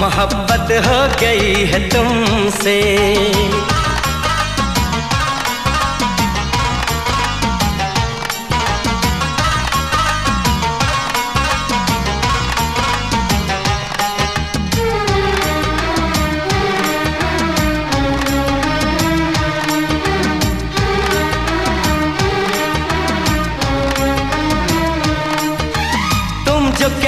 मोहब्बत हो गई है तुमसे।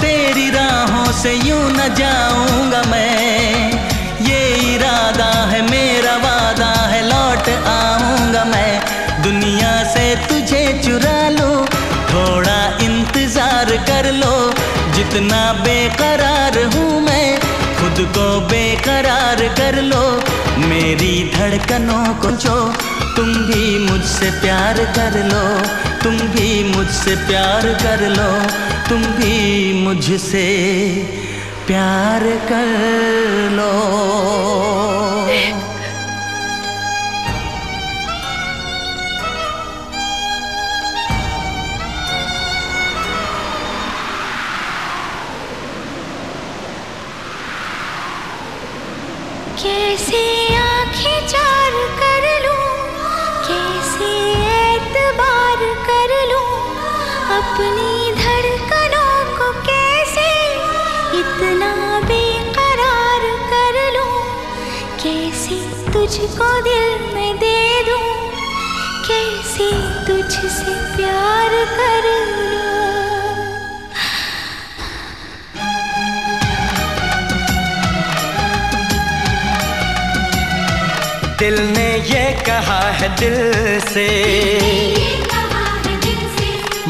तेरी राहों से यूँ न जाऊँगा मैं। ये इरादा है, मेरा वादा है, लौट आऊँगा मैं। दुनिया से तुझे चुरा लो, थोड़ा इंतज़ार कर लो। जितना बेकरार हूँ मैं खुद को बेकरार कर लो। मेरी धड़कनों को जो तुम भी मुझसे प्यार कर लो। तुम भी मुझसे प्यार कर लो। तुम भी मुझसे प्यार कर लो। अपनी धड़कनों को कैसे इतना बेकरार कर लूँ? कैसे तुझको दिल में दे दूँ? कैसे तुझसे प्यार कर लूँ? दिल ने ये कहा है दिल से।